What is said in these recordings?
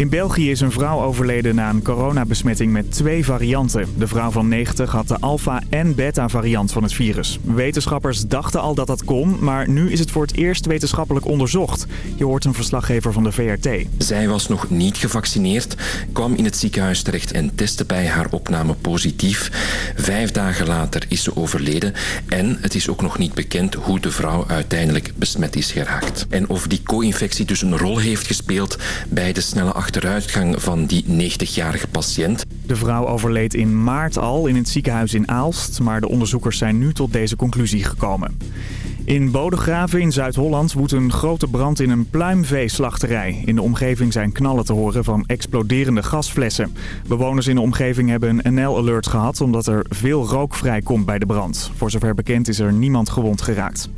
In België is een vrouw overleden na een coronabesmetting met twee varianten. De vrouw van 90 had de alfa- en beta-variant van het virus. Wetenschappers dachten al dat dat kon, maar nu is het voor het eerst wetenschappelijk onderzocht. Je hoort een verslaggever van de VRT. Zij was nog niet gevaccineerd, kwam in het ziekenhuis terecht en testte bij haar opname positief. Vijf dagen later is ze overleden en het is ook nog niet bekend hoe de vrouw uiteindelijk besmet is geraakt. En of die co-infectie dus een rol heeft gespeeld bij de snelle achteruitgang van die 90-jarige patiënt. De vrouw overleed in maart al in het ziekenhuis in Aalst, maar de onderzoekers zijn nu tot deze conclusie gekomen. In Bodegraven in Zuid-Holland woedt een grote brand in een pluimveeslachterij. In de omgeving zijn knallen te horen van exploderende gasflessen. Bewoners in de omgeving hebben een NL-alert gehad omdat er veel rook vrijkomt bij de brand. Voor zover bekend is er niemand gewond geraakt.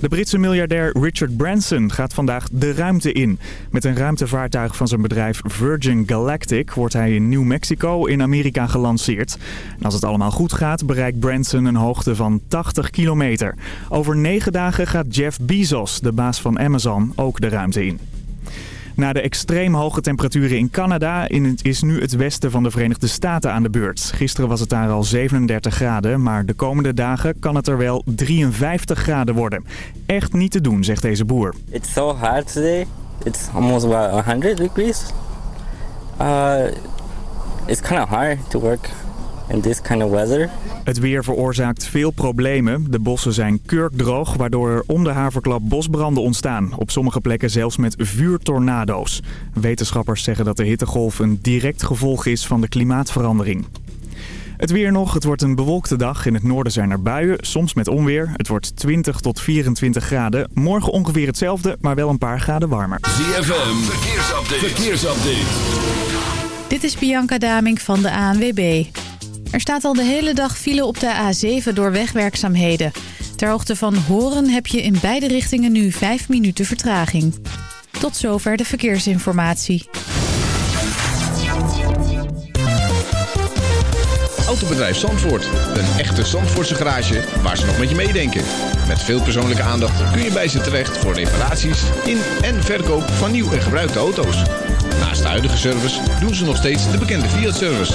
De Britse miljardair Richard Branson gaat vandaag de ruimte in. Met een ruimtevaartuig van zijn bedrijf Virgin Galactic wordt hij in New Mexico in Amerika gelanceerd. Als het allemaal goed gaat bereikt Branson een hoogte van 80 kilometer. Over negen dagen gaat Jeff Bezos, de baas van Amazon, ook de ruimte in. Na de extreem hoge temperaturen in Canada is nu het westen van de Verenigde Staten aan de beurt. Gisteren was het daar al 37 graden, maar de komende dagen kan het er wel 53 graden worden. Echt niet te doen, zegt deze boer. It's so hard today. It's almost about 100 degrees. Uh, it's kind of hard to work in this kind of weather. Het weer veroorzaakt veel problemen. De bossen zijn kurkdroog, waardoor er om de haverklap bosbranden ontstaan. Op sommige plekken zelfs met vuurtornado's. Wetenschappers zeggen dat de hittegolf een direct gevolg is van de klimaatverandering. Het weer nog. Het wordt een bewolkte dag. In het noorden zijn er buien, soms met onweer. Het wordt 20 tot 24 graden. Morgen ongeveer hetzelfde, maar wel een paar graden warmer. ZFM, verkeersupdate. verkeersupdate. Dit is Bianca Daming van de ANWB. Er staat al de hele dag file op de A7 door wegwerkzaamheden. Ter hoogte van Horen heb je in beide richtingen nu 5 minuten vertraging. Tot zover de verkeersinformatie. Autobedrijf Zandvoort. Een echte Zandvoortse garage waar ze nog met je meedenken. Met veel persoonlijke aandacht kun je bij ze terecht voor reparaties in en verkoop van nieuw en gebruikte auto's. Naast de huidige service doen ze nog steeds de bekende Fiat-service.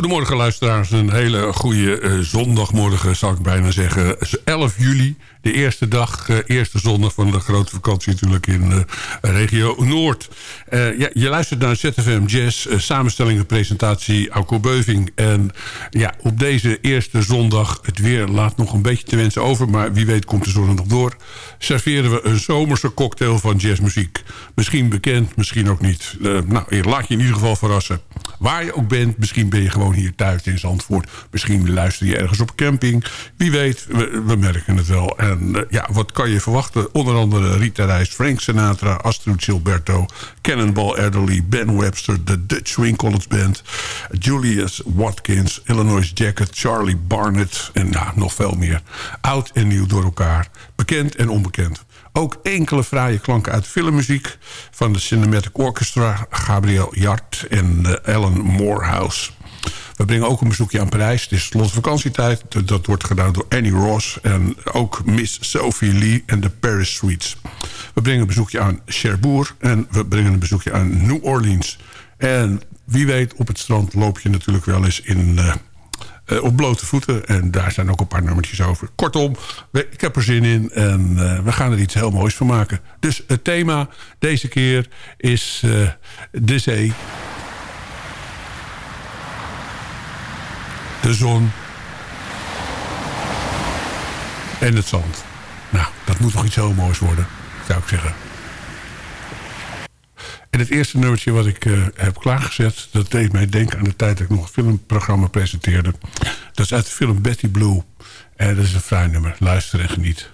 Goedemorgen luisteraars. Een hele goede uh, zondagmorgen zou ik bijna zeggen. 11 juli, de eerste dag, uh, eerste zondag van de grote vakantie natuurlijk in uh, regio Noord. ja, je luistert naar ZFM Jazz, samenstelling en presentatie Auko Beuving. En ja, op deze eerste zondag, het weer laat nog een beetje te wensen over... maar wie weet komt de zon nog door... serveren we een zomerse cocktail van jazzmuziek. Misschien bekend, misschien ook niet. nou, laat je in ieder geval verrassen. Waar je ook bent, misschien ben je gewoon hier thuis in Zandvoort. Misschien luister je ergens op camping. Wie weet, we, we merken het wel. En uh, ja, wat kan je verwachten? Onder andere Rita Reis, Frank Sinatra, Astrid Gilberto... Cannonball Adderley, Ben Webster, de Dutch Swing College Band... Julius Watkins, Illinois Jacket, Charlie Barnett... en nou, nog veel meer. Oud en nieuw door elkaar. Bekend en onbekend. Ook enkele fraaie klanken uit filmmuziek... van de Cinematic Orchestra, Gabriel Jart en uh, Alan Morehouse. We brengen ook een bezoekje aan Parijs. Het is slot vakantietijd. Dat wordt gedaan door Annie Ross. En ook Miss Sophie Lee en de Paris Suites. We brengen een bezoekje aan Cherbourg. En we brengen een bezoekje aan New Orleans. En wie weet, op het strand loop je natuurlijk wel eens in... Uh, uh, op blote voeten. En daar zijn ook een paar nummertjes over. Kortom, ik heb er zin in. En uh, we gaan er iets heel moois van maken. Dus het thema deze keer is de zee. De zon. en het zand. Nou, dat moet toch iets heel moois worden, zou ik zeggen. En het eerste nummertje wat ik uh, heb klaargezet... dat deed mij denken aan de tijd dat ik nog een filmprogramma presenteerde. Dat is uit de film Betty Blue. En dat is een fraai nummer. Luister en geniet.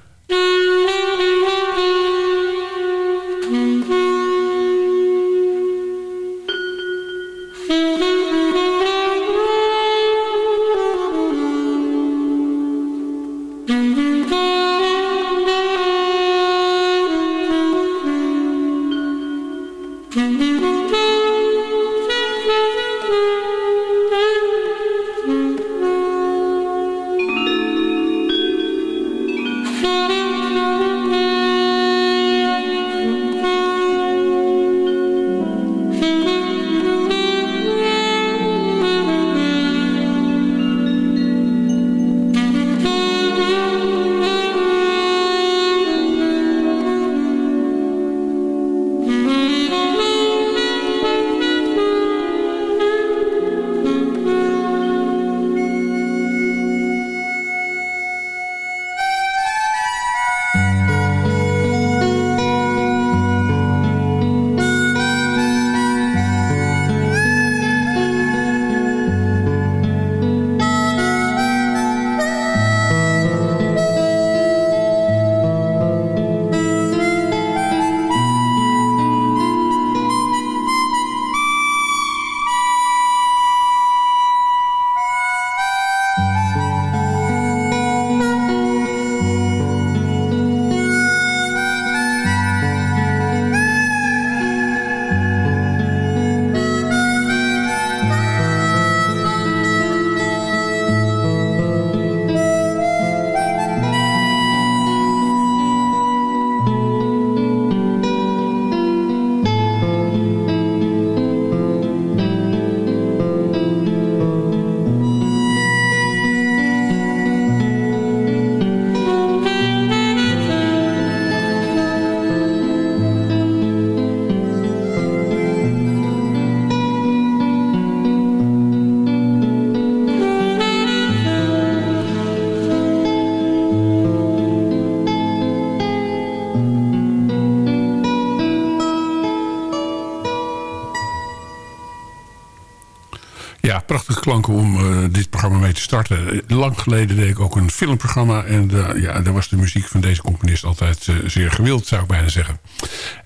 Klanken om uh, dit programma mee te starten. Lang geleden deed ik ook een filmprogramma. En uh, ja, daar was de muziek van deze componist altijd uh, zeer gewild, zou ik bijna zeggen.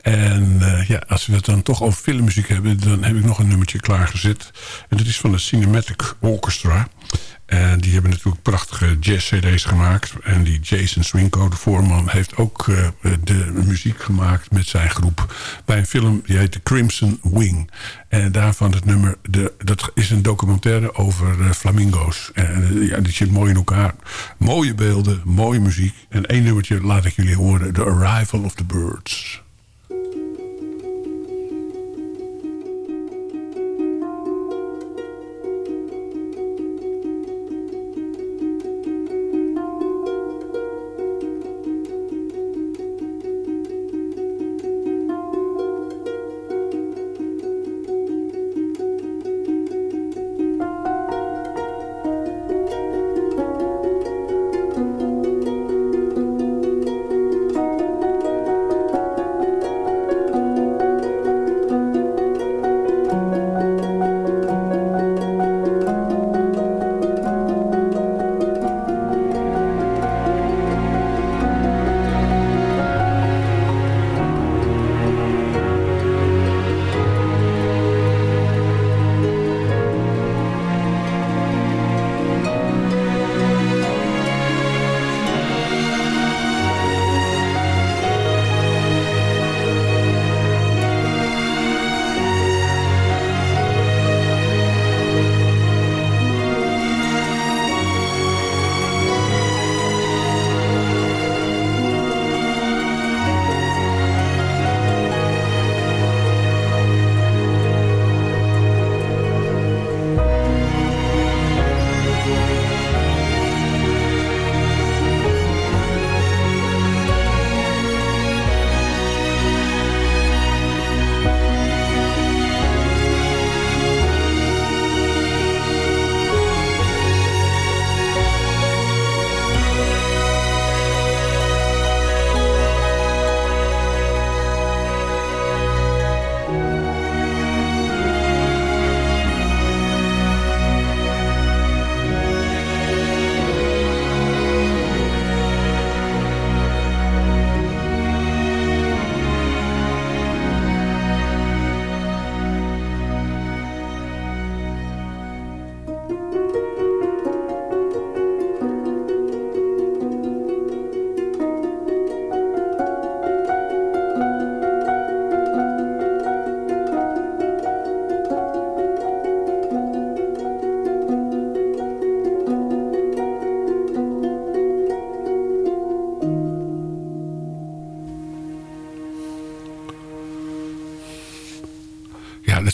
En ja, als we het dan toch over filmmuziek hebben... dan heb ik nog een nummertje klaargezet. En dat is van de Cinematic Orchestra. En die hebben natuurlijk prachtige jazz-cd's gemaakt. En die Jason Swinko, de voorman, heeft ook uh, de muziek gemaakt met zijn groep. Bij een film die heet The Crimson Wing. En daarvan het nummer, de, dat is een documentaire over uh, flamingo's. En uh, ja, die zit mooi in elkaar. Mooie beelden, mooie muziek. En één nummertje laat ik jullie horen. The Arrival of the Birds.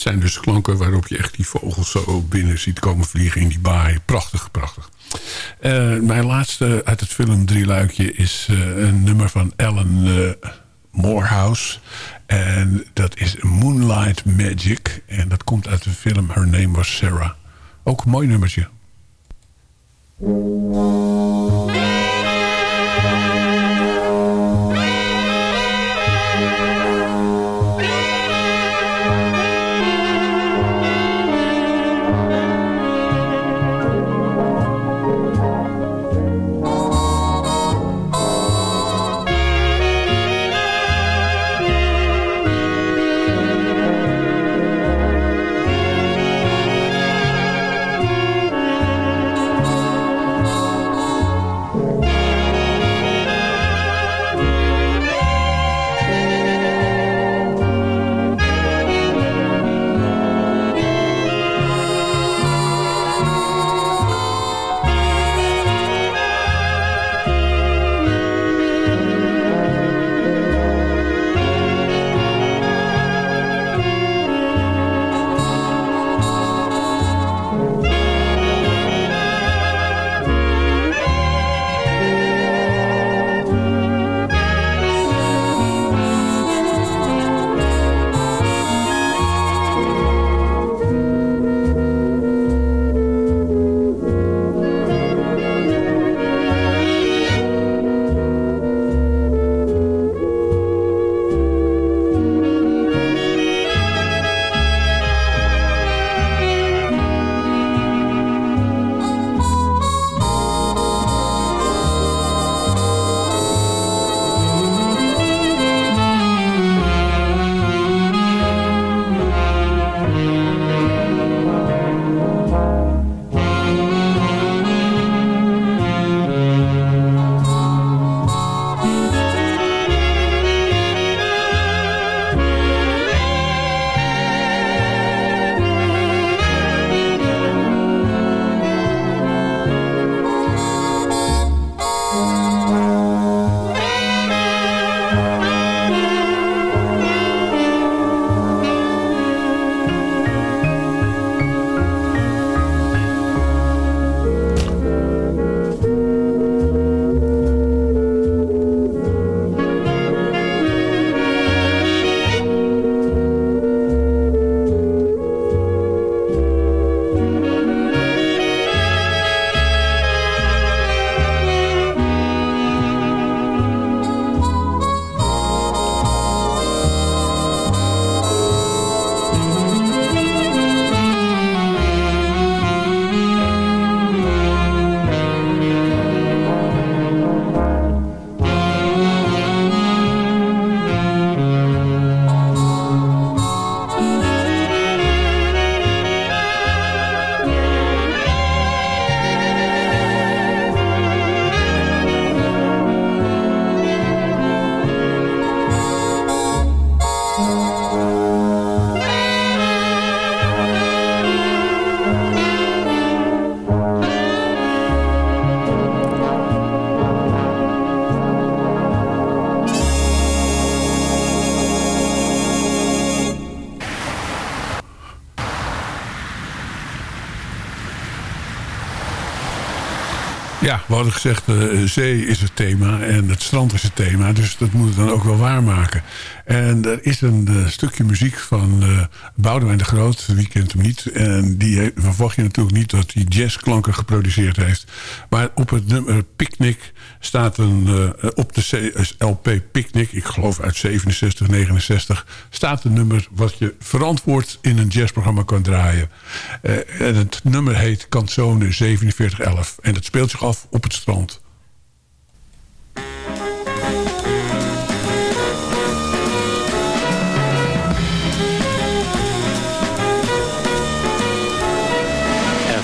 Zijn dus klanken waarop je echt die vogels zo binnen ziet komen vliegen in die baai. Prachtig, prachtig. Uh, mijn laatste uit het film Drieluikje is uh, een nummer van Ellen uh, Morehouse. En dat is Moonlight Magic. En dat komt uit de film Her Name Was Sarah. Ook een mooi nummertje. We hadden gezegd, uh, zee is het thema en het strand is het thema. Dus dat moet het dan ook wel waarmaken. En er is een uh, stukje muziek van uh, Boudewijn de Groot. Wie kent hem niet? En die verwacht je natuurlijk niet dat hij jazzklanken geproduceerd heeft. Maar op het nummer Picnic staat een... op de LP Picnic, ik geloof uit 67, 69... staat een nummer wat je verantwoord in een jazzprogramma kan draaien. en het nummer heet Canzone 4711. En dat speelt zich af op het strand.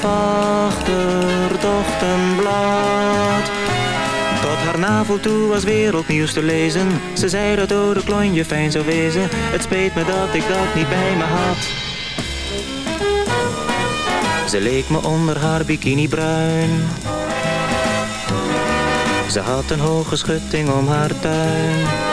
half achter het ochtendblad Tot haar navel toe was wereldnieuws te lezen Ze zei dat oude klonje fijn zou wezen Het speet me dat ik dat niet bij me had ze leek me onder haar bikini bruin. Ze had een hoge schutting om haar tuin.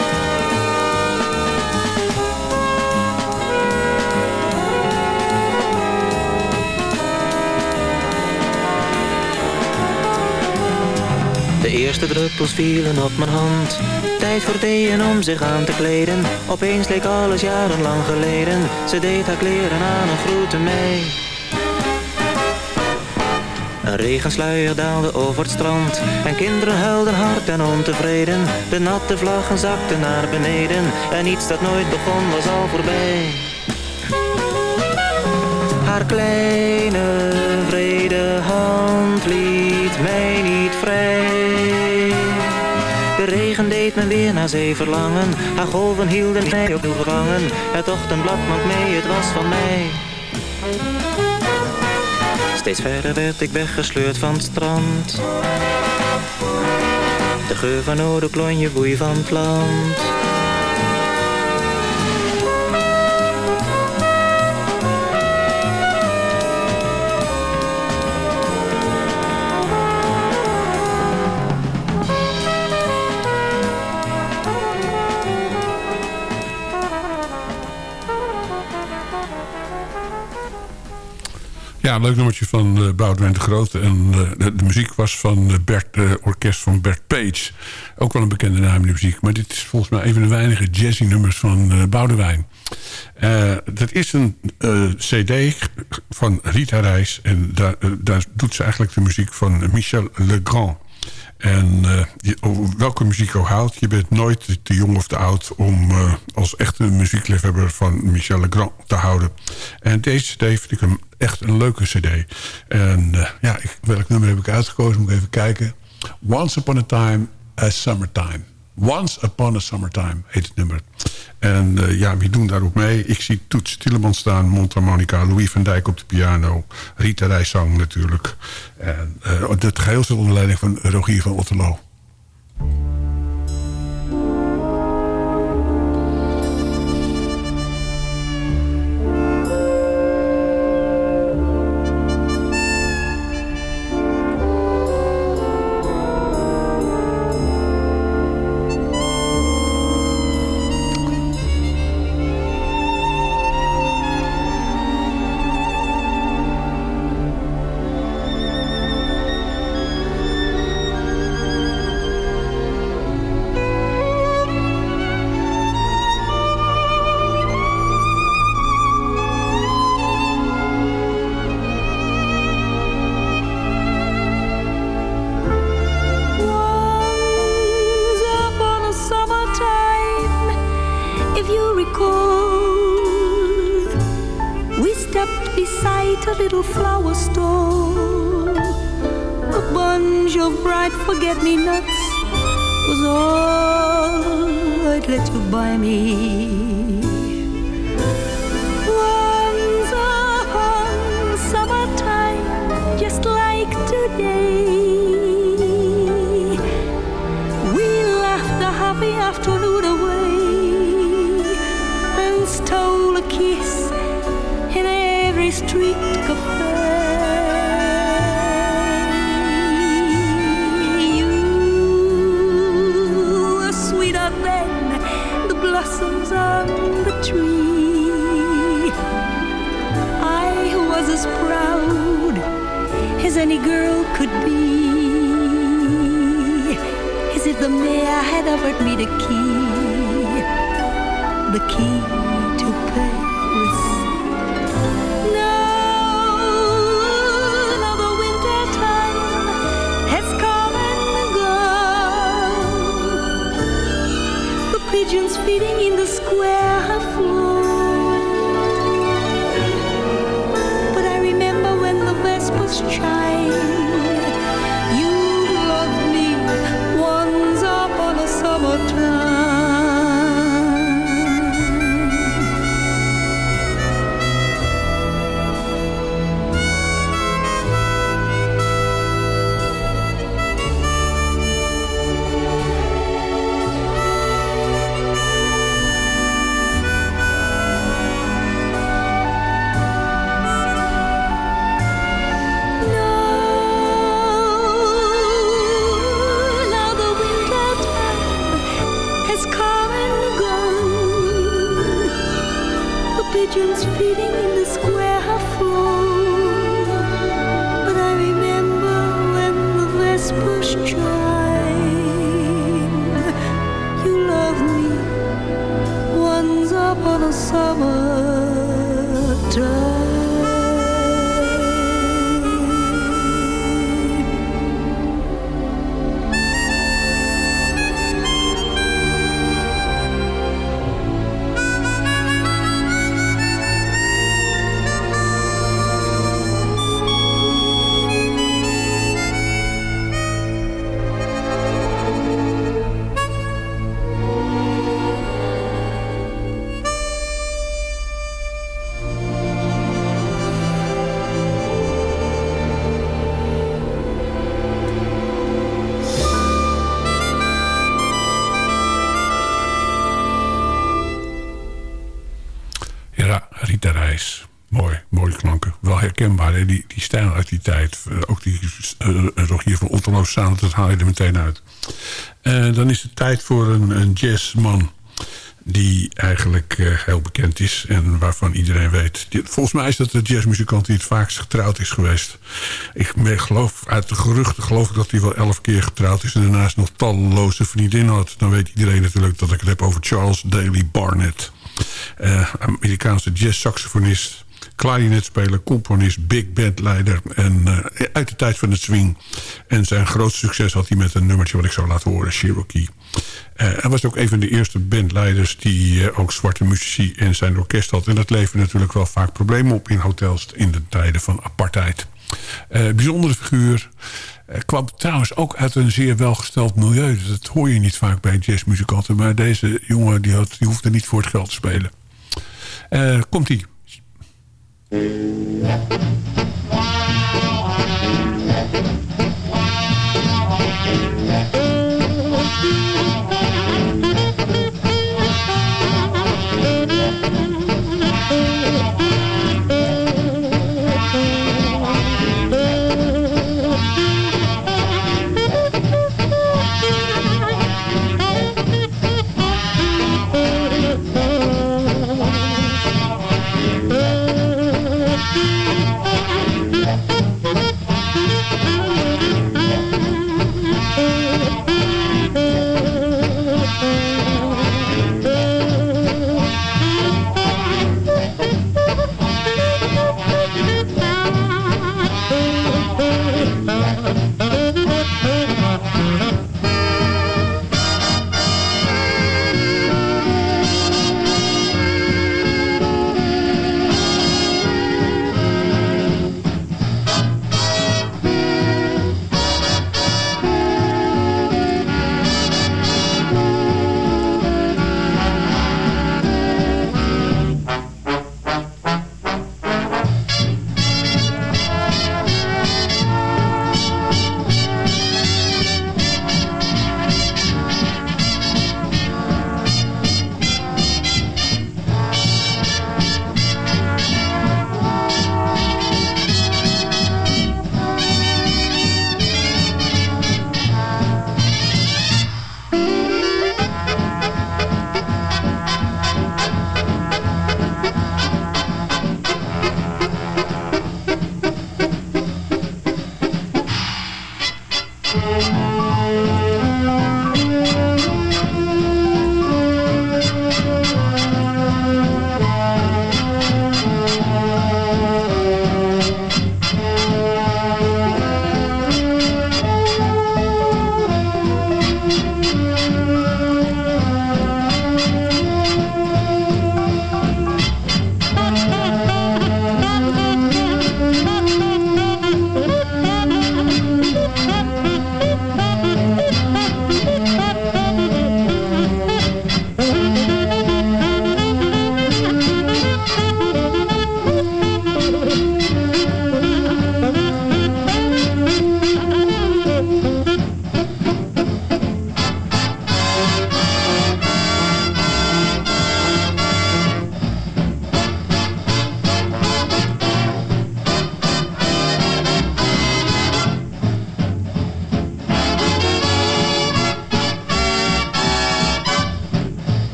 De eerste druppels vielen op mijn hand. Tijd voor thee om zich aan te kleden. Opeens leek alles jarenlang geleden. Ze deed haar kleren aan en groette mij. Een regensluier daalde over het strand En kinderen huilden hard en ontevreden De natte vlaggen zakten naar beneden En iets dat nooit begon was al voorbij Haar kleine vrede hand liet mij niet vrij regen deed me weer naar zee verlangen Haar golven hielden mij op gevangen Het ochtendblad maakt mee, het was van mij Steeds verder werd ik weggesleurd van het strand. De geur van oude klonje boei van het land. Ja, leuk nummertje van uh, Boudewijn de Grote. En uh, de, muziek was van uh, Bert, orkest van Bert Page. Ook wel een bekende naam in de muziek. Maar dit is volgens mij een van de weinige jazzy nummers van Boudewijn. dat is een cd van Rita Reis. En daar, daar doet ze eigenlijk de muziek van Michel Legrand. En uh, je, welke muziek ook houdt, je bent nooit te jong of te oud... om uh, als echte muziekliefhebber van Michel Legrand te houden. En deze cd vind ik een, echt een leuke cd. En uh, ja, ik, welk nummer heb ik uitgekozen? Moet ik even kijken. Once Upon a Time, a Summertime. Once Upon a Summertime heet het nummer. En uh, ja, wie doen daar ook mee? Ik zie Toets Tilleman staan, mondharmonica, Louis van Dijk op de piano... Rita Rijsang natuurlijk. En uh, het geheel onder leiding van Rogier van Otterlo. Tijd. Eh, ook die uh, Rogier van Otterloos samen, dat haal je er meteen uit. Eh, dan is het tijd voor een, een jazzman die eigenlijk eh, heel bekend is en waarvan iedereen weet. Volgens mij is dat de jazzmuzikant die het vaakst getrouwd is geweest. Ik geloof, uit de geruchten geloof ik dat hij wel elf keer getrouwd is... en daarnaast nog talloze vriendinnen had. Dan weet iedereen natuurlijk dat ik het heb over Charles Daly Barnett. Eh, Amerikaanse jazzsaxofonist, klarinetspeler, componist, big bandleider... en eh, uit de tijd van het swing. En zijn grootste succes had hij met een nummertje wat ik zou laten horen, Cherokee. Eh, hij was ook een van de eerste bandleiders die eh, ook zwarte muzici in zijn orkest had. En dat leverde natuurlijk wel vaak problemen op in hotels in de tijden van apartheid. Bijzondere figuur. Kwam trouwens ook uit een zeer welgesteld milieu. Dat hoor je niet vaak bij jazzmuzikanten. Maar deze jongen die, had, die hoefde niet voor het geld te spelen. Komt-ie. Thank you.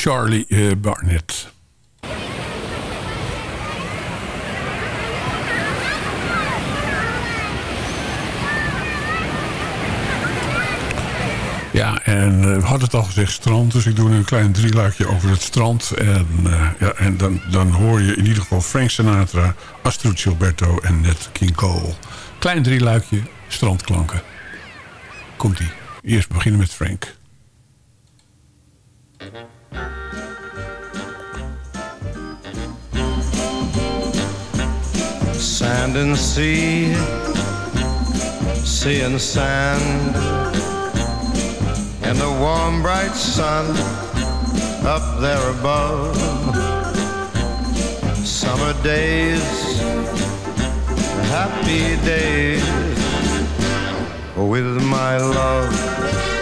Charlie uh, Barnett. Ja, en uh, we hadden het al gezegd strand. Dus ik doe een klein drieluikje over het strand. En, uh, ja, en dan, dan hoor je in ieder geval Frank Sinatra, Astrid Gilberto en Nat King Cole. Klein drieluikje, strandklanken. Komt-ie. Eerst beginnen met Frank. Sand and sea, sea and sand, and the warm bright sun up there above. Summer days, happy days with my love.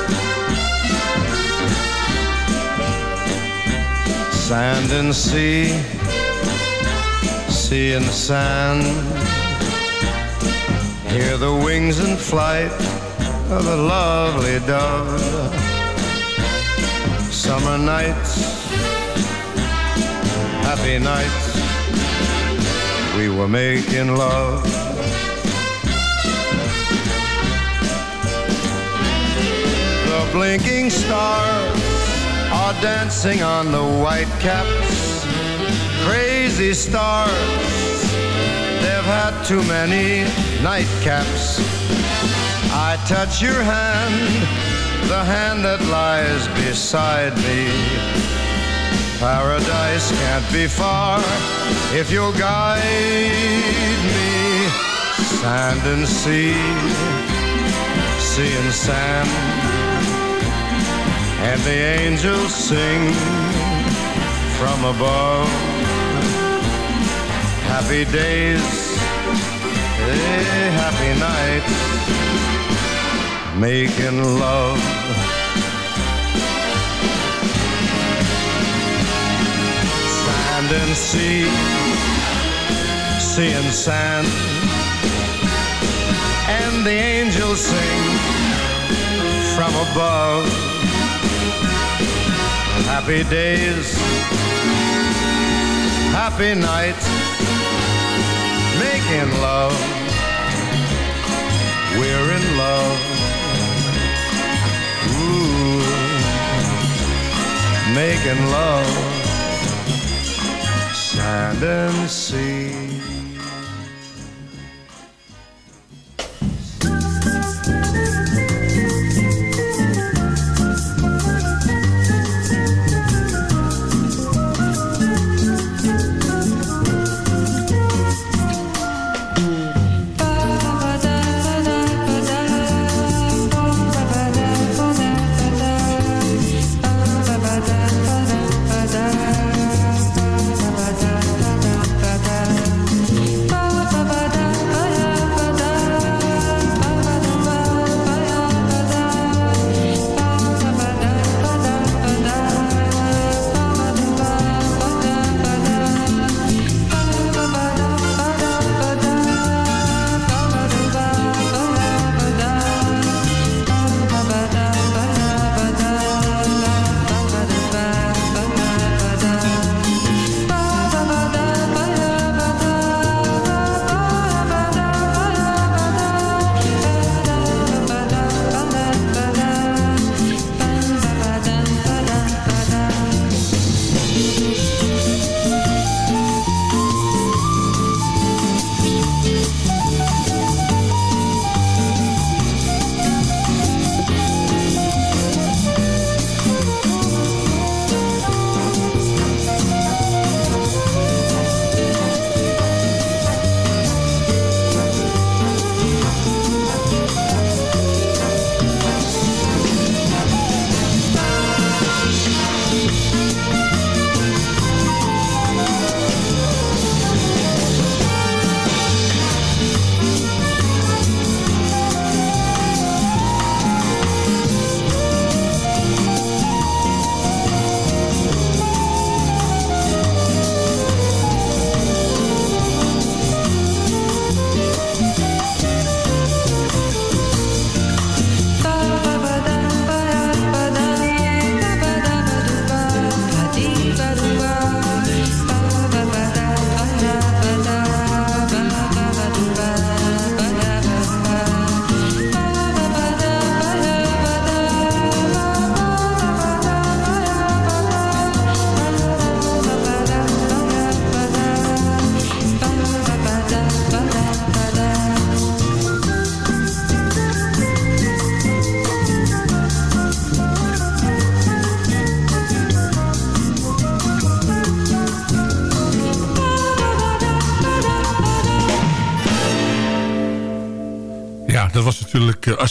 Sand and sea, sea and sand. Hear the wings and flight of a lovely dove. Summer nights, happy nights, we were making love. The blinking stars are dancing on the white caps. Crazy stars, they've had too many nightcaps. I touch your hand, the hand that lies beside me. Paradise can't be far if you'll guide me. Sand and sea, sea and sand and the angels sing from above. Happy days, eh, happy nights, making love. Sand and sea, sea and sand, and the angels sing from above happy days, happy nights, making love. We're in love. Ooh, making love. Sand and sea.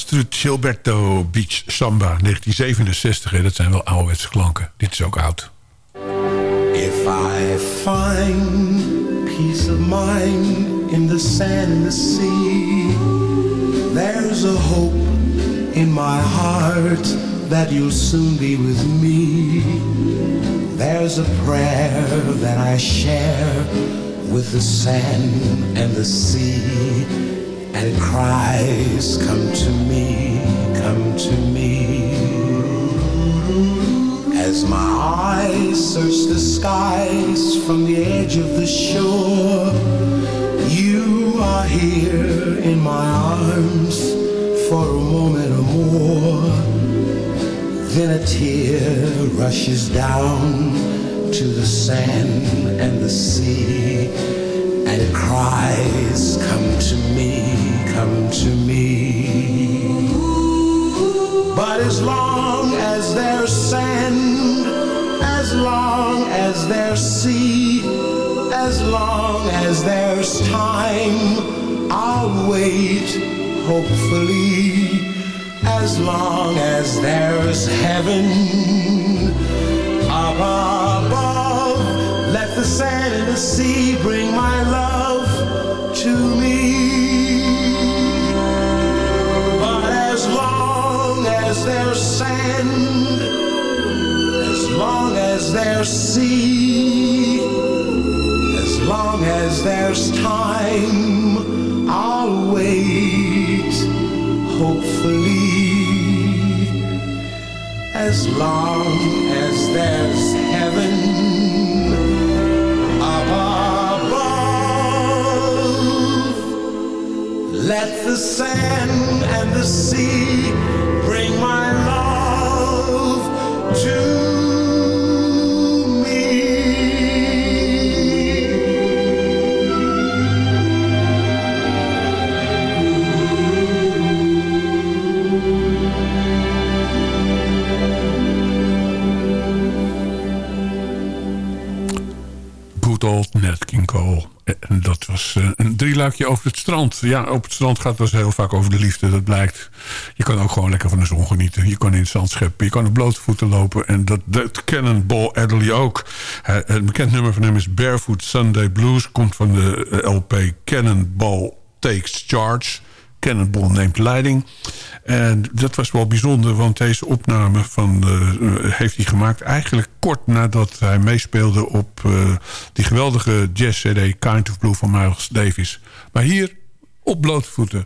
Astrid Gilberto Beach Samba 1967. Hè? Dat zijn wel ouderwetse klanken. Dit is ook oud. If I find peace of mind in the sand and the sea, there's a hope in my heart that you'll soon be with me. There's a prayer that I share with the sand and the sea, and cries, Come to me, come to me. As my eyes search the skies from the edge of the shore, you are here in my arms for a moment or more. Then a tear rushes down to the sand and the sea, and cries, Come to me, come to me. But as long as there's sand, as long as there's sea, as long as there's time, I'll wait hopefully. As long as there's heaven up above, let the sand and the sea bring my love to me. As there's sand, as long as there's sea, as long as there's time, I'll wait, hopefully. As long as there's heaven above, let the sand and the sea Nat King Cole. En dat was eh, drieluikje over het strand. Ja, op het strand gaat het dus heel vaak over de liefde. Dat blijkt. Je kan ook gewoon lekker van de zon genieten. Je kan in het zand scheppen. Je kan op blote voeten lopen. En dat, dat Cannonball Adderley ook. Het bekend nummer van hem is Barefoot Sunday Blues. Komt van de eh, LP Cannonball Takes Charge. Cannonball neemt leiding. En dat was wel bijzonder, want deze opname van, eh, heeft hij gemaakt... eigenlijk kort nadat hij meespeelde op eh, die geweldige jazz-cd... Kind of Blue van Miles Davis. Maar hier op blote voeten.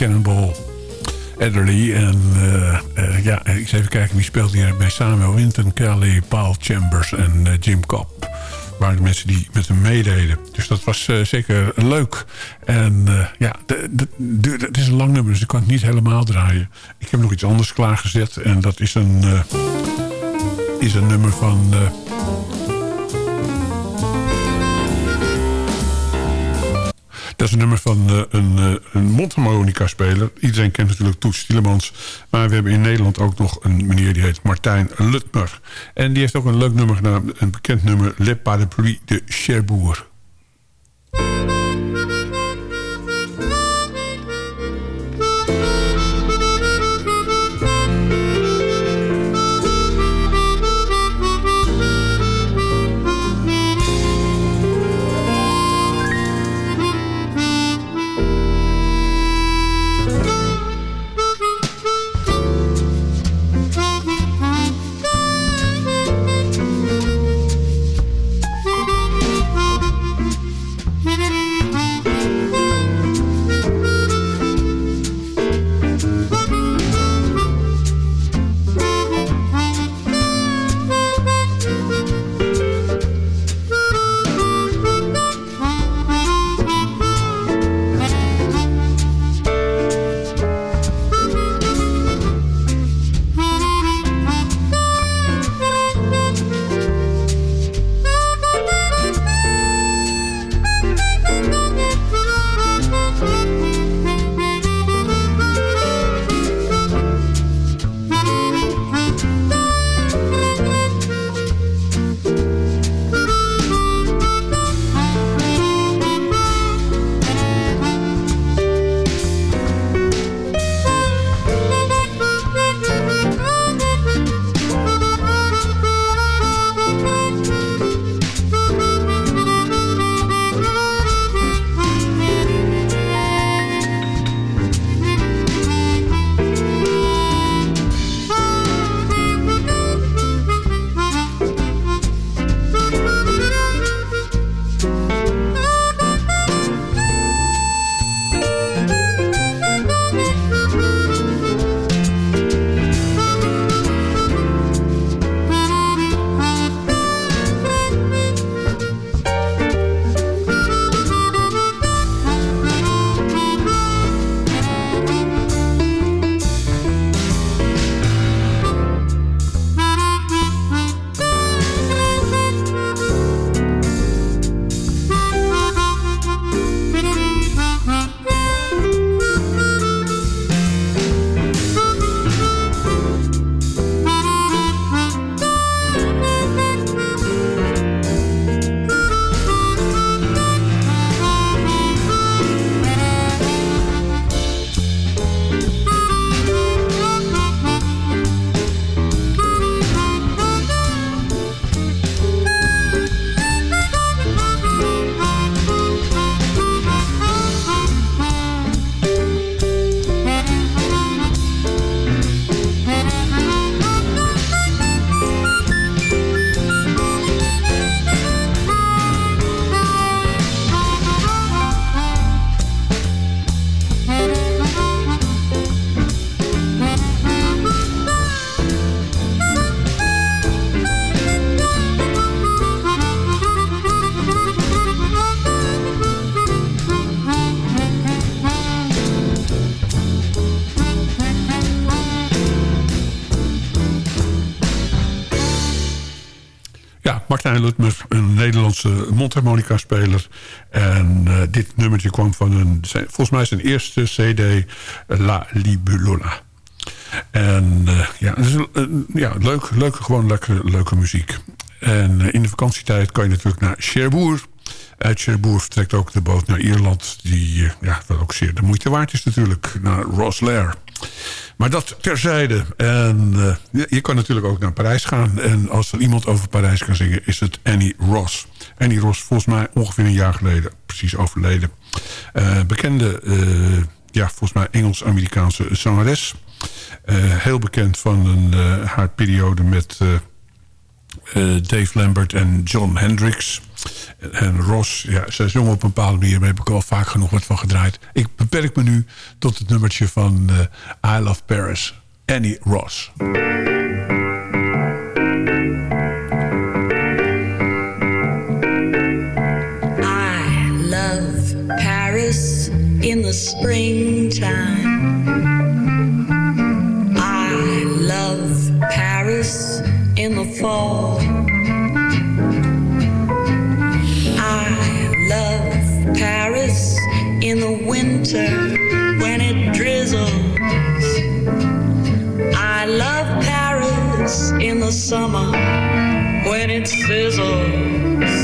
Cannonball Adderley. En eh, eh, ja, ik even kijken wie speelt hier bij Samuel Winton, Kelly, Paul Chambers en eh, Jim Cobb. Waren de mensen die met hem meededen. Dus dat was zeker leuk. En ja, het is een lang nummer, dus ik kan het niet helemaal draaien. Ik heb nog iets anders klaargezet. En dat is een, is een nummer van... Dat is een nummer van een, een mondharmonica-speler. Iedereen kent natuurlijk Toets Tielemans. Maar we hebben in Nederland ook nog een meneer die heet Martijn Lutmer. En die heeft ook een leuk nummer gedaan. Een bekend nummer, Le Parapluie de Cherbourg. Nederlandse mondharmonica-speler. En uh, dit nummertje kwam van een, volgens mij zijn eerste cd, La Libellula. En uh, ja, ja leuk, leuk, gewoon lekker, leuke muziek. En in de vakantietijd kan je natuurlijk naar Cherbourg. Uit Cherbourg vertrekt ook de boot naar Ierland. Die ja, wat ook zeer de moeite waard is natuurlijk. Naar Roslair. Maar dat terzijde. En uh, je kan natuurlijk ook naar Parijs gaan. En als er iemand over Parijs kan zingen, is het Annie Ross. Annie Ross, volgens mij ongeveer een jaar geleden, precies overleden. Uh, bekende, ja, volgens mij Engels-Amerikaanse zangeres. heel bekend van een, haar periode met eh, Dave Lambert en John Hendricks. En Ross, ja, zij zongen op een bepaalde manier... daar heb ik al vaak genoeg wat van gedraaid. Ik beperk me nu tot het nummertje van uh, I Love Paris. Annie Ross. In the springtime. I love Paris in the fall. Winter when it drizzles. I love Paris in the summer when it sizzles.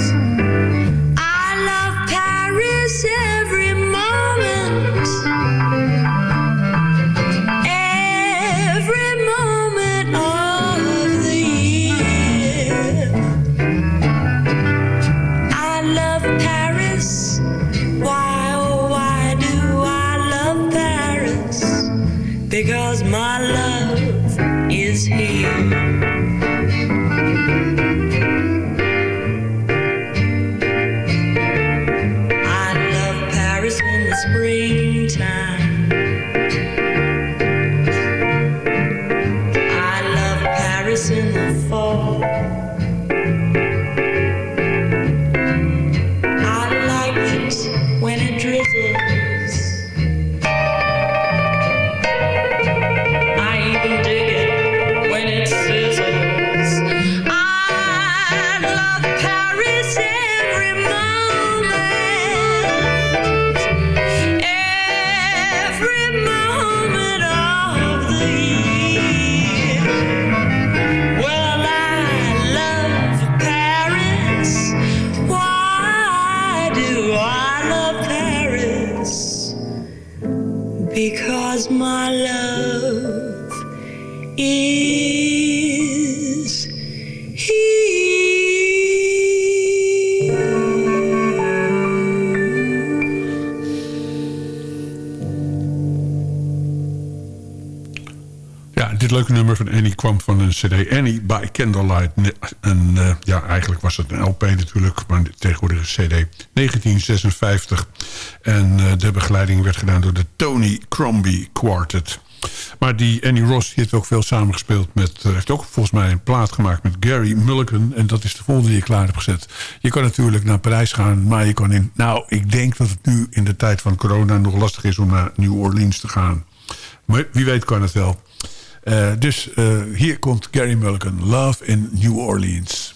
Eigenlijk was het een LP natuurlijk. Maar tegenwoordig een cd. 1956. En eh, de begeleiding werd gedaan door de Tony Crombie Quartet. Maar die Annie Ross heeft ook veel samengespeeld met... Uh, heeft ook volgens mij een plaat gemaakt met Gary Mulligan. En dat is de volgende die ik klaar heb gezet. Je kan natuurlijk naar Parijs gaan. Maar je kan in... Nou, ik denk dat het nu in de tijd van corona nog lastig is om naar New Orleans te gaan. Maar wie weet kan het wel. Uh, dus hier komt Gary Mulligan. Love in New Orleans.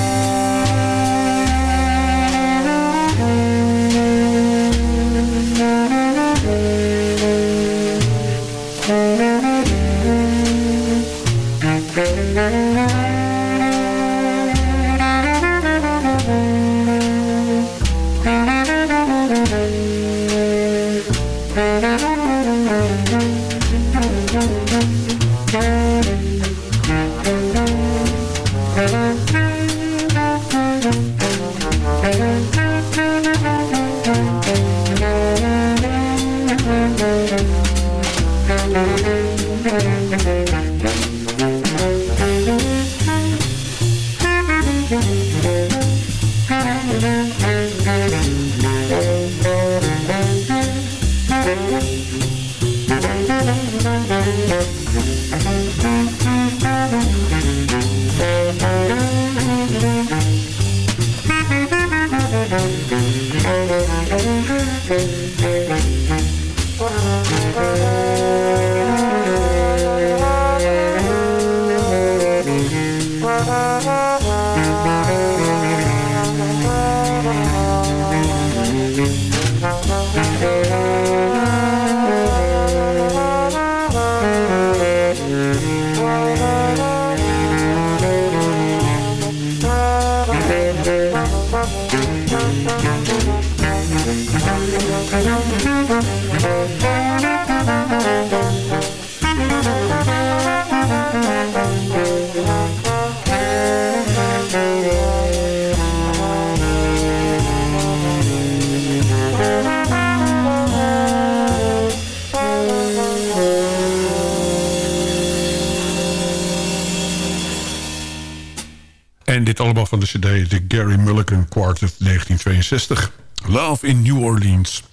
En dit allemaal van de cd, de Gary Mulligan Quartet 1962. Love in New Orleans.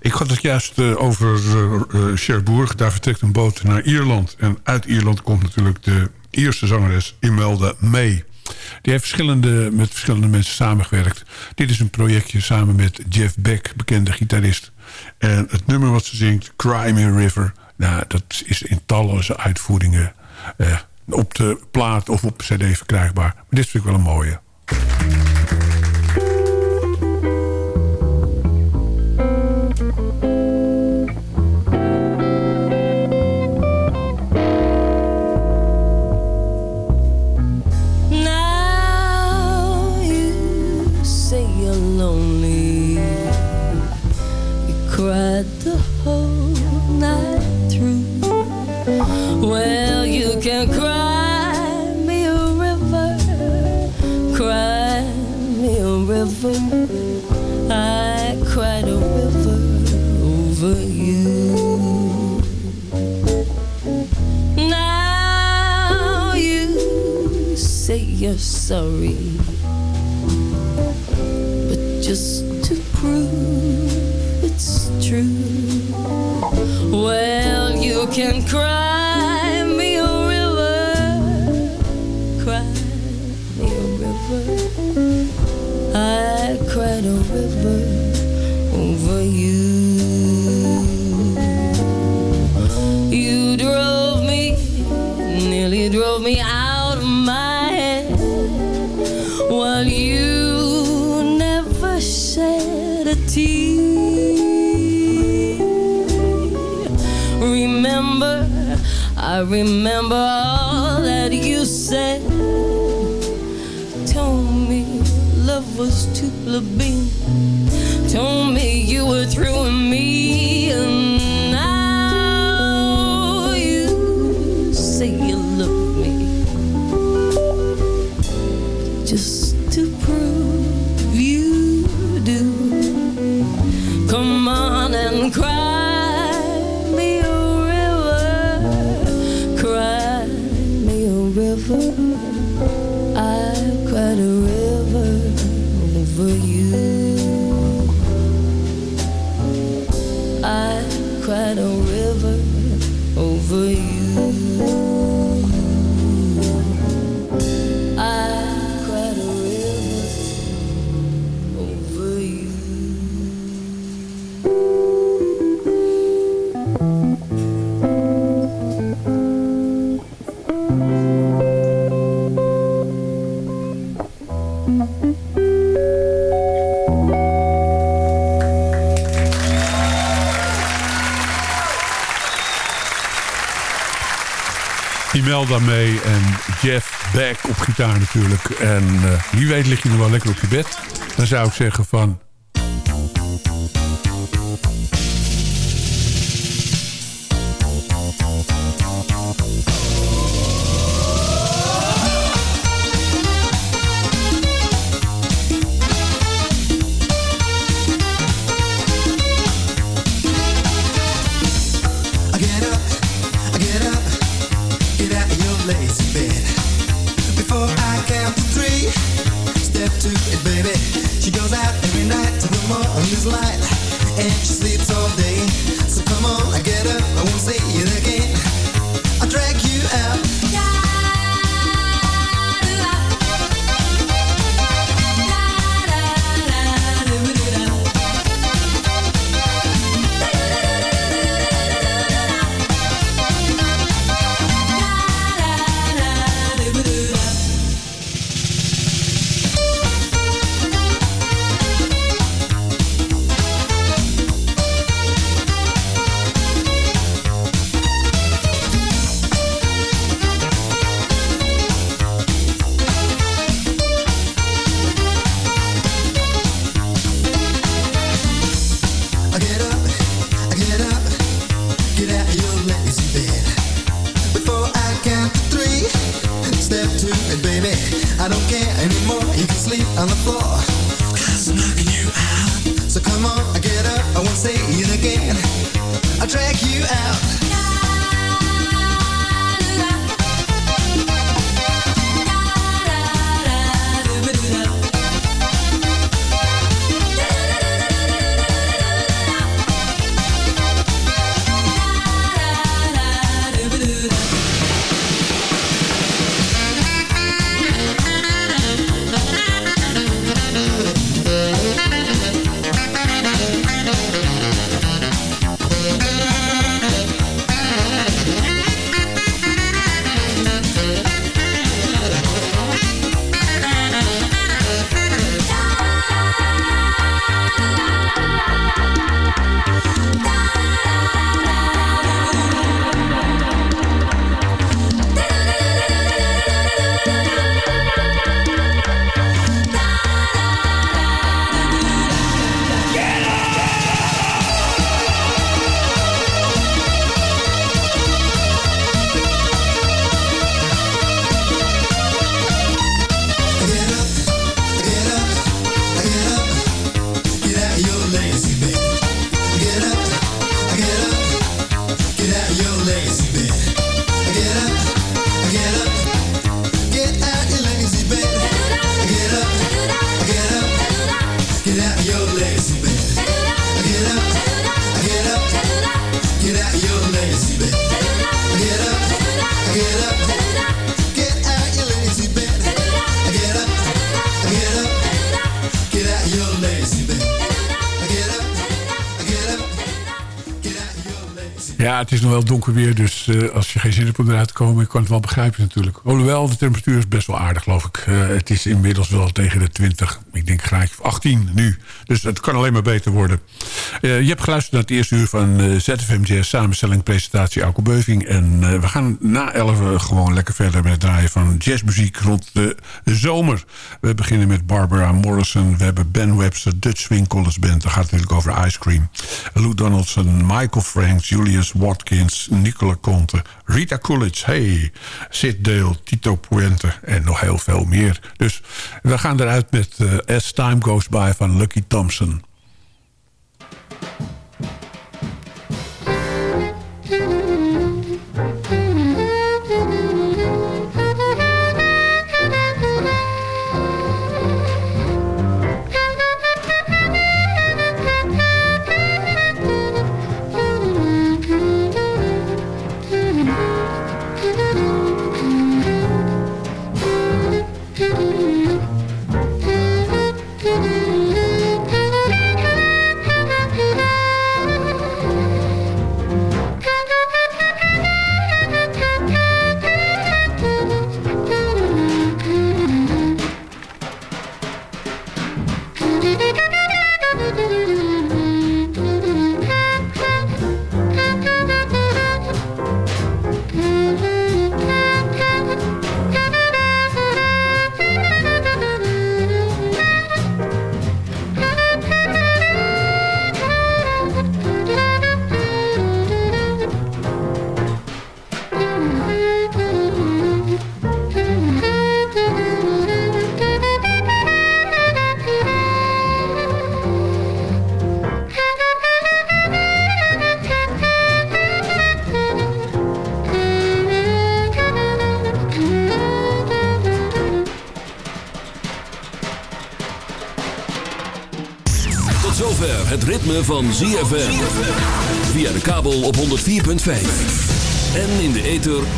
Ik had het juist eh, over uh, Cherbourg. Daar vertrekt een boot naar Ierland. En uit Ierland komt natuurlijk de Ierse zangeres Imelda May. Die heeft verschillende, met verschillende mensen samengewerkt. Dit is een projectje samen met Jeff Beck, bekende gitarist. En het nummer wat ze zingt, Cry Me River... Nou, dat is in talloze uitvoeringen op de plaat of op cd verkrijgbaar. Maar dit vind ik wel een mooie. Sorry, but just to prove it's true. Well, you can cry me a river, cry me a river. I cried a river over. You Imelda mee en Jeff Beck op gitaar natuurlijk. En eh, wie weet lig je nog wel lekker op je bed. Dan zou ik zeggen van... Het is nog wel donker weer, dus eh, als je geen zin hebt om eruit te komen... ik kan het wel begrijpen natuurlijk. Hoewel, de temperatuur is best wel aardig, geloof ik. Eh, het is inmiddels wel tegen de 20, ik denk graag 18 nu. Dus het kan alleen maar beter worden. Eh, je hebt geluisterd naar het eerste uur van ZFM Jazz... samenstelling, presentatie, Alko. En eh, we gaan na 11 gewoon lekker verder met het draaien van jazzmuziek rond de zomer. We beginnen met Barbara Morrison. We hebben Ben Webster, Dutch Swing College Band. Dat gaat natuurlijk over Ice Cream. Lou Donaldson, Michael Franks, Julius Watkins, Nicola Conte, Rita Coolidge, hey, Sid Dale, Tito Puente en nog heel veel meer. Dus we gaan eruit met As Time Goes By van Lucky Thompson.